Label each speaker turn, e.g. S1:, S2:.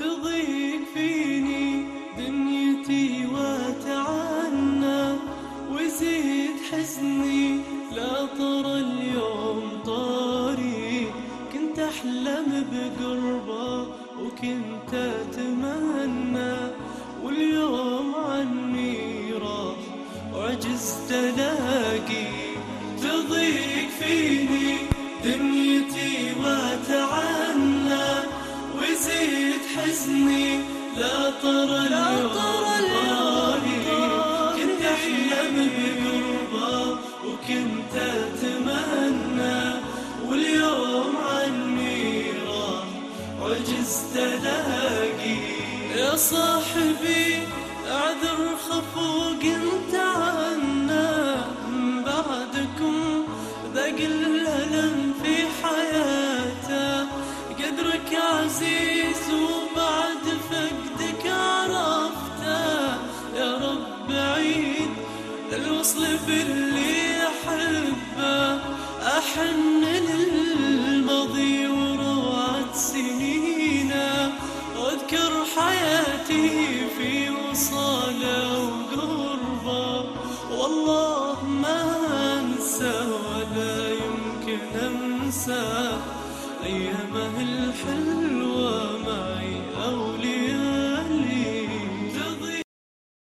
S1: تضيق فيني دنيتي واتعنى ويزيد حزني. لا طر اليوم طاري. كنت أحلم بقربة وكنت أتمنى واليوم عني راح وعجزت ألاقي تضيق فيني. دنيتي ويزيد حزني لا طر اليوم كنت أحلم بقربه وكنت أتمنى. واليوم عني راح وعجزت ألاقي يا صاحبي أعذر خفوق أنت عنا. بعدكم ذاق الألم في حياته. قدرك عزيز. الوصل باللي أحبه أحن للماضي وروعة سنينه واذكر حياتي في وصاله وقربه. والله ما أنسى ولا يمكن أنسى ايامه الحلوه